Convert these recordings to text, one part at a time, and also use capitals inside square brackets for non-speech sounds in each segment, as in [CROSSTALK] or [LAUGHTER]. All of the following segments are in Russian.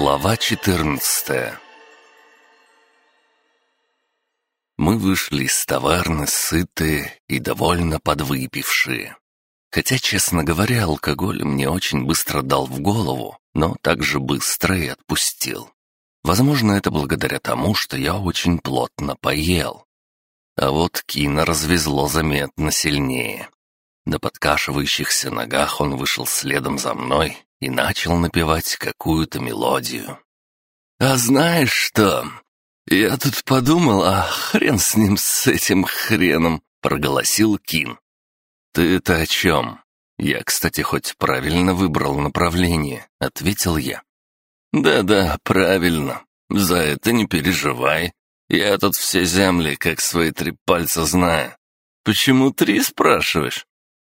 Глава 14 Мы вышли из таверны сытые и довольно подвыпившие. Хотя, честно говоря, алкоголь мне очень быстро дал в голову, но также быстро и отпустил. Возможно, это благодаря тому, что я очень плотно поел. А вот Кина развезло заметно сильнее. На подкашивающихся ногах он вышел следом за мной и начал напевать какую-то мелодию. «А знаешь что? Я тут подумал, а хрен с ним, с этим хреном!» — проголосил Кин. «Ты это о чем?» «Я, кстати, хоть правильно выбрал направление», — ответил я. «Да-да, правильно. За это не переживай. Я тут все земли, как свои три пальца знаю. Почему три, спрашиваешь?»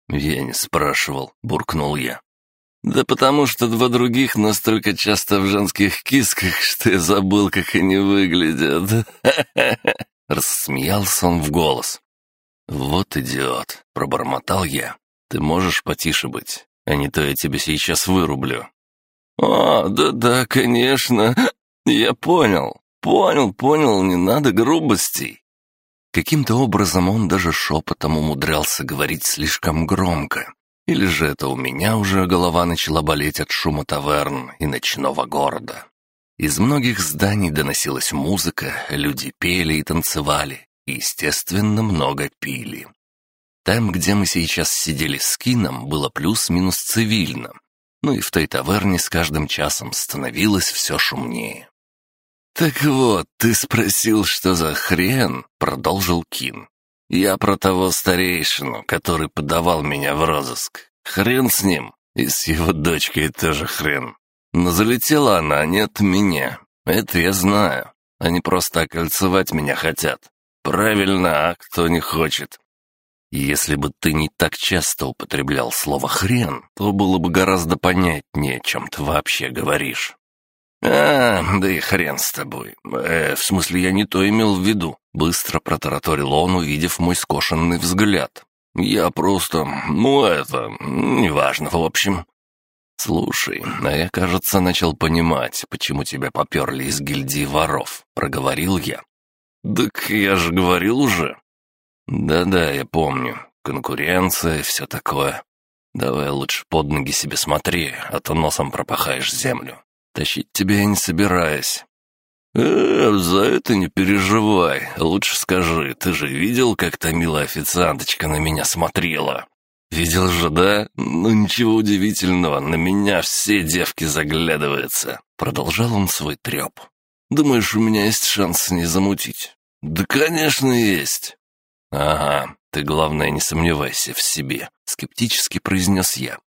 «Я не спрашивал», — буркнул я. «Да потому что два других настолько часто в женских кисках, что я забыл, как они выглядят». [LAUGHS] Рассмеялся он в голос. «Вот идиот», — пробормотал я. «Ты можешь потише быть, а не то я тебя сейчас вырублю». «А, да-да, конечно. Я понял. Понял, понял, не надо грубостей». Каким-то образом он даже шепотом умудрялся говорить слишком громко, или же это у меня уже голова начала болеть от шума таверн и ночного города. Из многих зданий доносилась музыка, люди пели и танцевали, и, естественно, много пили. Там, где мы сейчас сидели с Кином, было плюс-минус цивильно, ну и в той таверне с каждым часом становилось все шумнее. «Так вот, ты спросил, что за хрен?» — продолжил Кин. Я про того старейшину, который подавал меня в розыск. Хрен с ним, и с его дочкой тоже хрен. Но залетела она не от меня. Это я знаю. Они просто окольцевать меня хотят. Правильно, а кто не хочет. Если бы ты не так часто употреблял слово «хрен», то было бы гораздо понятнее, чем ты вообще говоришь. «А, да и хрен с тобой. Э, в смысле, я не то имел в виду. Быстро протараторил он, увидев мой скошенный взгляд. «Я просто... ну это... неважно, в общем». «Слушай, а я, кажется, начал понимать, почему тебя поперли из гильдии воров», — проговорил я. «Так я же говорил уже». «Да-да, я помню. Конкуренция все такое. Давай лучше под ноги себе смотри, а то носом пропахаешь землю. Тащить тебя я не собираюсь. «Э, за это не переживай. Лучше скажи, ты же видел, как та милая официанточка на меня смотрела?» «Видел же, да? Ну ничего удивительного, на меня все девки заглядываются». Продолжал он свой треп. «Думаешь, у меня есть шанс не замутить?» «Да, конечно, есть». «Ага, ты, главное, не сомневайся в себе», — скептически произнес я.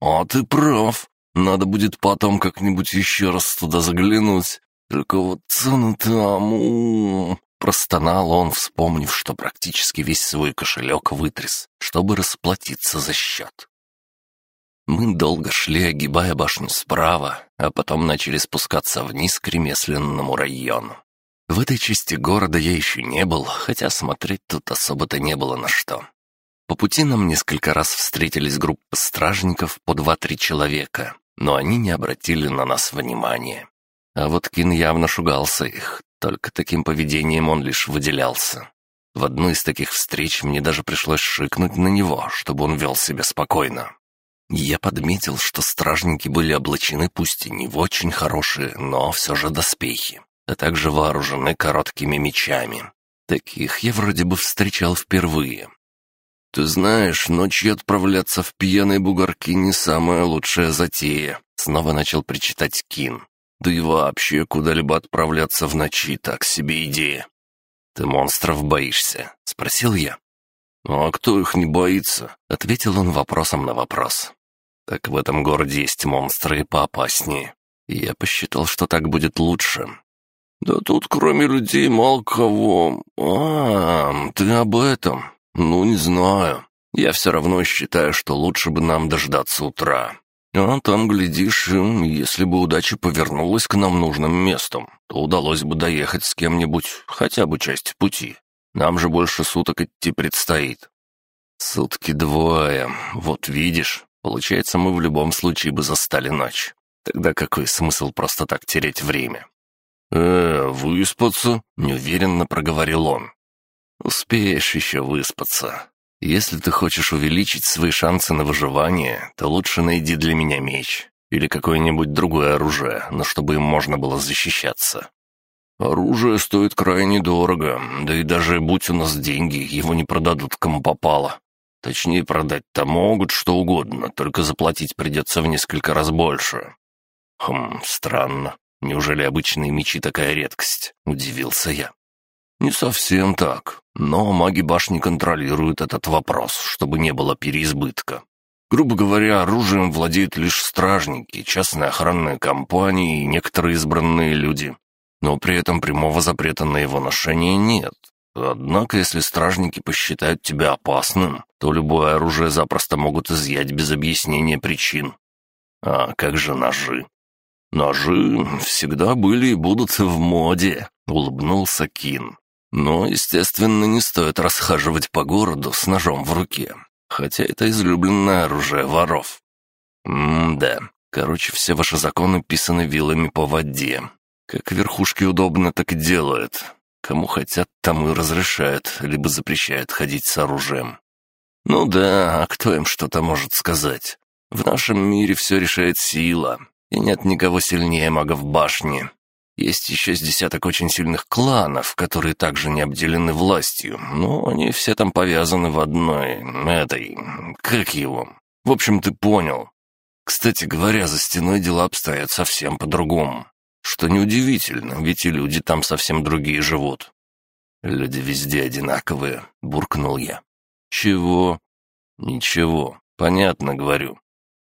«А ты прав. Надо будет потом как-нибудь еще раз туда заглянуть. Только вот цены там... Простонал он, вспомнив, что практически весь свой кошелек вытряс, чтобы расплатиться за счет. Мы долго шли, огибая башню справа, а потом начали спускаться вниз к ремесленному району. В этой части города я еще не был, хотя смотреть тут особо-то не было на что. По пути нам несколько раз встретились группы стражников по два-три человека, но они не обратили на нас внимания. А вот Кин явно шугался их, только таким поведением он лишь выделялся. В одну из таких встреч мне даже пришлось шикнуть на него, чтобы он вел себя спокойно. Я подметил, что стражники были облачены пусть и не в очень хорошие, но все же доспехи, а также вооружены короткими мечами. Таких я вроде бы встречал впервые. «Ты знаешь, ночью отправляться в пьяные бугорки не самая лучшая затея», — снова начал причитать Кин. Да и вообще куда-либо отправляться в ночи так себе идея. «Ты монстров боишься?» — спросил я. «Ну а кто их не боится?» — ответил он вопросом на вопрос. «Так в этом городе есть монстры и поопаснее. Я посчитал, что так будет лучше». «Да тут кроме людей мало кого. А, ты об этом? Ну, не знаю. Я все равно считаю, что лучше бы нам дождаться утра. А там, глядишь, если бы удача повернулась к нам нужным местом, то удалось бы доехать с кем-нибудь хотя бы часть пути. Нам же больше суток идти предстоит. Сутки двое. Вот видишь, получается, мы в любом случае бы застали ночь. Тогда какой смысл просто так терять время? «Э, выспаться?» — неуверенно проговорил он. «Успеешь еще выспаться. Если ты хочешь увеличить свои шансы на выживание, то лучше найди для меня меч или какое-нибудь другое оружие, но чтобы им можно было защищаться. Оружие стоит крайне дорого, да и даже будь у нас деньги, его не продадут кому попало. Точнее, продать-то могут что угодно, только заплатить придется в несколько раз больше. Хм, странно. Неужели обычные мечи такая редкость? Удивился я. Не совсем так, но маги башни контролируют этот вопрос, чтобы не было переизбытка. Грубо говоря, оружием владеют лишь стражники, частные охранные компании и некоторые избранные люди но при этом прямого запрета на его ношение нет. Однако, если стражники посчитают тебя опасным, то любое оружие запросто могут изъять без объяснения причин. А как же ножи? Ножи всегда были и будут в моде, улыбнулся Кин. Но, естественно, не стоит расхаживать по городу с ножом в руке, хотя это излюбленное оружие воров. М-да, короче, все ваши законы писаны вилами по воде, как верхушки удобно, так и делают. Кому хотят, тому и разрешают, либо запрещают ходить с оружием. Ну да, а кто им что-то может сказать? В нашем мире все решает сила, и нет никого сильнее мага в башне. Есть еще с десяток очень сильных кланов, которые также не обделены властью, но они все там повязаны в одной... этой... как его? В общем, ты понял. Кстати говоря, за стеной дела обстоят совсем по-другому. Что неудивительно, ведь и люди там совсем другие живут. «Люди везде одинаковые», — буркнул я. «Чего?» «Ничего. Понятно, говорю.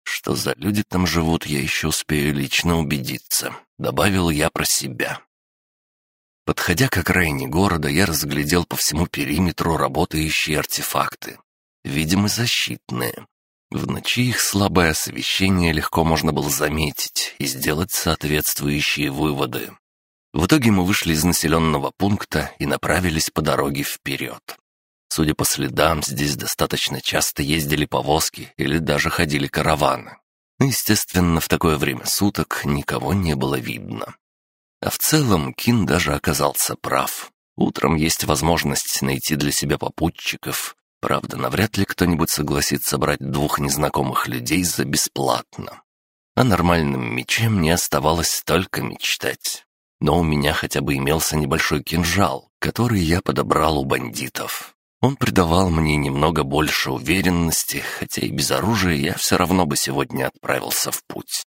Что за люди там живут, я еще успею лично убедиться», — добавил я про себя. Подходя к окраине города, я разглядел по всему периметру работающие артефакты. Видимо, защитные. В ночи их слабое освещение легко можно было заметить и сделать соответствующие выводы. В итоге мы вышли из населенного пункта и направились по дороге вперед. Судя по следам, здесь достаточно часто ездили повозки или даже ходили караваны. Естественно, в такое время суток никого не было видно. А в целом Кин даже оказался прав. Утром есть возможность найти для себя попутчиков, Правда, навряд ли кто-нибудь согласится брать двух незнакомых людей за бесплатно. А нормальным мечем мне оставалось только мечтать. Но у меня хотя бы имелся небольшой кинжал, который я подобрал у бандитов. Он придавал мне немного больше уверенности, хотя и без оружия я все равно бы сегодня отправился в путь.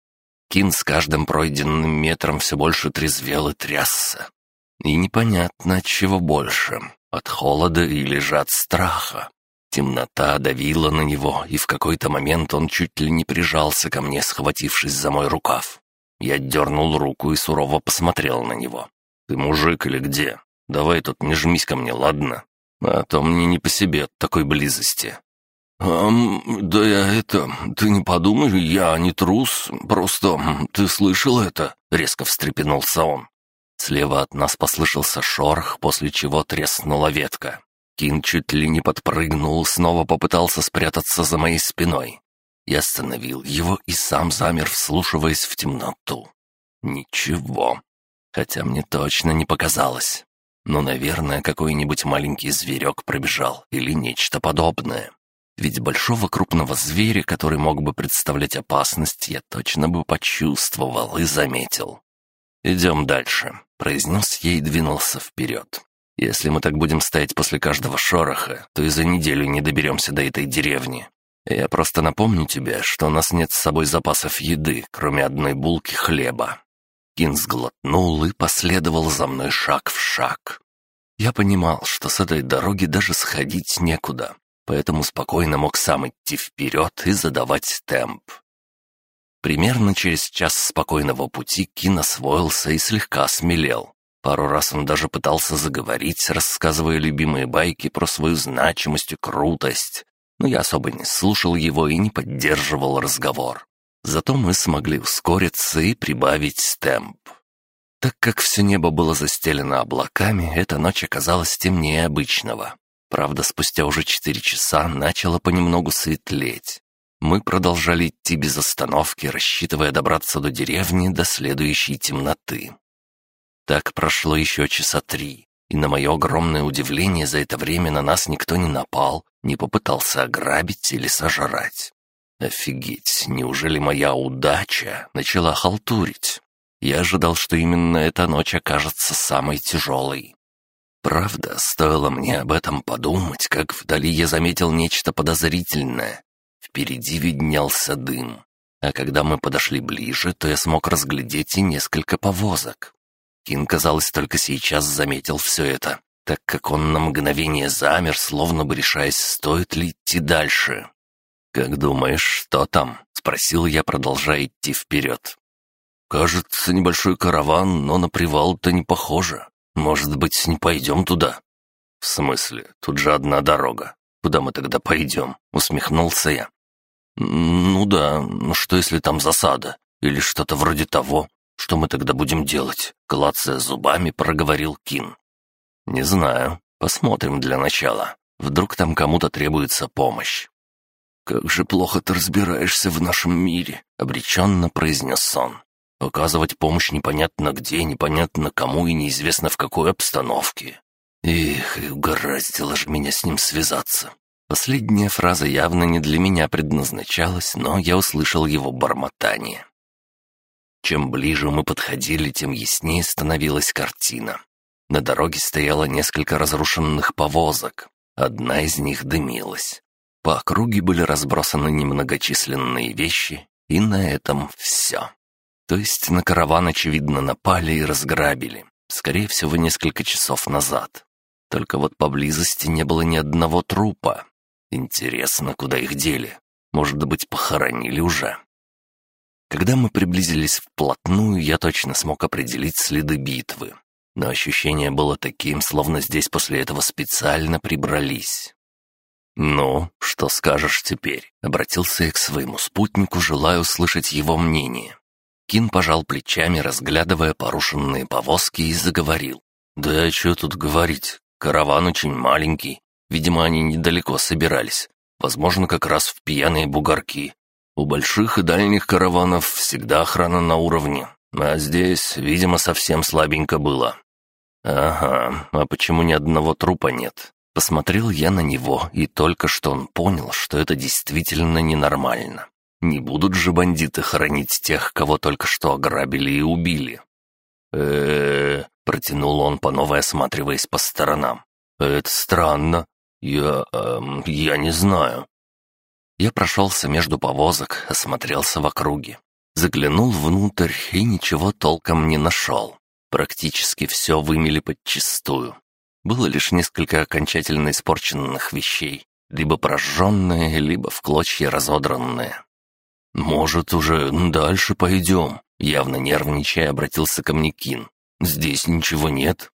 Кин с каждым пройденным метром все больше трезвел и трясся. И непонятно, от чего больше — от холода или же от страха. Темнота давила на него, и в какой-то момент он чуть ли не прижался ко мне, схватившись за мой рукав. Я дернул руку и сурово посмотрел на него. «Ты мужик или где? Давай тут не жмись ко мне, ладно? А то мне не по себе от такой близости». «Ам, да я это... Ты не подумай, я не трус. Просто... Ты слышал это?» — резко встрепенулся он. Слева от нас послышался шорох, после чего треснула ветка. Кин чуть ли не подпрыгнул, снова попытался спрятаться за моей спиной. Я остановил его и сам замер, вслушиваясь в темноту. Ничего. Хотя мне точно не показалось. Но, наверное, какой-нибудь маленький зверек пробежал или нечто подобное. Ведь большого крупного зверя, который мог бы представлять опасность, я точно бы почувствовал и заметил. «Идем дальше», — произнес я и двинулся вперед. Если мы так будем стоять после каждого шороха, то и за неделю не доберемся до этой деревни. Я просто напомню тебе, что у нас нет с собой запасов еды, кроме одной булки хлеба». Кин сглотнул и последовал за мной шаг в шаг. Я понимал, что с этой дороги даже сходить некуда, поэтому спокойно мог сам идти вперед и задавать темп. Примерно через час спокойного пути Кин освоился и слегка осмелел. Пару раз он даже пытался заговорить, рассказывая любимые байки про свою значимость и крутость, но я особо не слушал его и не поддерживал разговор. Зато мы смогли ускориться и прибавить темп. Так как все небо было застелено облаками, эта ночь оказалась темнее обычного. Правда, спустя уже четыре часа начало понемногу светлеть. Мы продолжали идти без остановки, рассчитывая добраться до деревни до следующей темноты. Так прошло еще часа три, и на мое огромное удивление за это время на нас никто не напал, не попытался ограбить или сожрать. Офигеть, неужели моя удача начала халтурить? Я ожидал, что именно эта ночь окажется самой тяжелой. Правда, стоило мне об этом подумать, как вдали я заметил нечто подозрительное. Впереди виднелся дым. А когда мы подошли ближе, то я смог разглядеть и несколько повозок. Кин, казалось, только сейчас заметил все это, так как он на мгновение замер, словно бы решаясь, стоит ли идти дальше. «Как думаешь, что там?» — спросил я, продолжая идти вперед. «Кажется, небольшой караван, но на привал-то не похоже. Может быть, не пойдем туда?» «В смысле? Тут же одна дорога. Куда мы тогда пойдем?» — усмехнулся я. «Ну да, ну что если там засада? Или что-то вроде того? Что мы тогда будем делать?» — клацая зубами, проговорил Кин. «Не знаю. Посмотрим для начала. Вдруг там кому-то требуется помощь». «Как же плохо ты разбираешься в нашем мире», — обреченно произнес он. «Оказывать помощь непонятно где, непонятно кому и неизвестно в какой обстановке. Эх, и угораздило же меня с ним связаться. Последняя фраза явно не для меня предназначалась, но я услышал его бормотание. Чем ближе мы подходили, тем яснее становилась картина. На дороге стояло несколько разрушенных повозок. Одна из них дымилась. По округе были разбросаны немногочисленные вещи, и на этом все. То есть на караван, очевидно, напали и разграбили. Скорее всего, несколько часов назад. Только вот поблизости не было ни одного трупа. Интересно, куда их дели? Может быть, похоронили уже? Когда мы приблизились вплотную, я точно смог определить следы битвы. Но ощущение было таким, словно здесь после этого специально прибрались. «Ну, что скажешь теперь?» — обратился я к своему спутнику, желая услышать его мнение. Кин пожал плечами, разглядывая порушенные повозки, и заговорил. «Да что тут говорить? Караван очень маленький. Видимо, они недалеко собирались. Возможно, как раз в пьяные бугорки. У больших и дальних караванов всегда охрана на уровне. А здесь, видимо, совсем слабенько было. Ага, а почему ни одного трупа нет? Посмотрел я на него, и только что он понял, что это действительно ненормально. Не будут же бандиты хоронить тех, кого только что ограбили и убили. э протянул он, по новой осматриваясь по сторонам. «Это странно. «Я... Эм, я не знаю». Я прошелся между повозок, осмотрелся в округе. Заглянул внутрь и ничего толком не нашел. Практически все вымели подчистую. Было лишь несколько окончательно испорченных вещей, либо прожженные, либо в клочья разодранные. «Может, уже дальше пойдем?» Явно нервничая, обратился ко. «Здесь ничего нет?»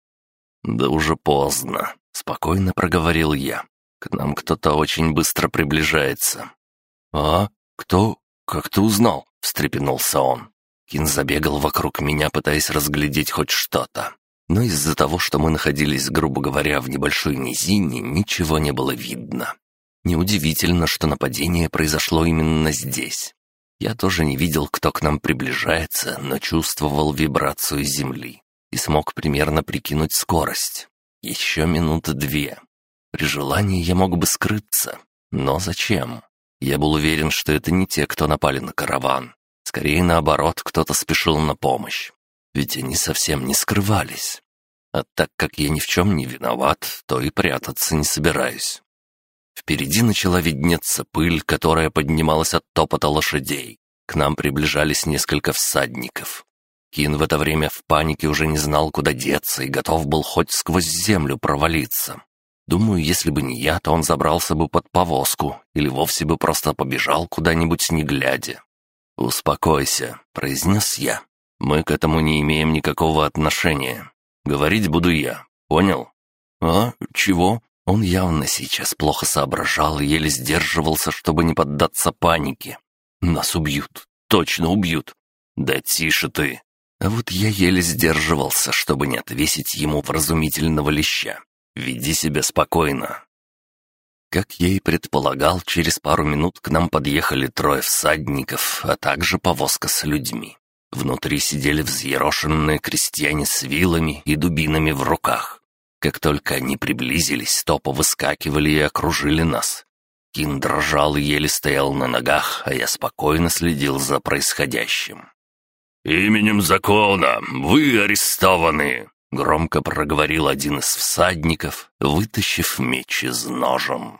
«Да уже поздно. Спокойно проговорил я. К нам кто-то очень быстро приближается. «А? Кто? Как ты узнал?» — встрепенулся он. Кин забегал вокруг меня, пытаясь разглядеть хоть что-то. Но из-за того, что мы находились, грубо говоря, в небольшой низине, ничего не было видно. Неудивительно, что нападение произошло именно здесь. Я тоже не видел, кто к нам приближается, но чувствовал вибрацию земли и смог примерно прикинуть скорость. Еще минуты две. При желании я мог бы скрыться. Но зачем? Я был уверен, что это не те, кто напали на караван. Скорее наоборот, кто-то спешил на помощь. Ведь они совсем не скрывались. А так как я ни в чем не виноват, то и прятаться не собираюсь. Впереди начала виднеться пыль, которая поднималась от топота лошадей. К нам приближались несколько всадников. Кин в это время в панике уже не знал, куда деться, и готов был хоть сквозь землю провалиться. Думаю, если бы не я, то он забрался бы под повозку или вовсе бы просто побежал куда-нибудь не глядя. «Успокойся», — произнес я. «Мы к этому не имеем никакого отношения. Говорить буду я, понял?» «А? Чего?» Он явно сейчас плохо соображал и еле сдерживался, чтобы не поддаться панике. «Нас убьют. Точно убьют». «Да тише ты!» А вот я еле сдерживался, чтобы не отвесить ему вразумительного леща. «Веди себя спокойно». Как я и предполагал, через пару минут к нам подъехали трое всадников, а также повозка с людьми. Внутри сидели взъерошенные крестьяне с вилами и дубинами в руках. Как только они приблизились, то повыскакивали и окружили нас. Кин дрожал и еле стоял на ногах, а я спокойно следил за происходящим. «Именем закона вы арестованы!» — громко проговорил один из всадников, вытащив меч из ножен.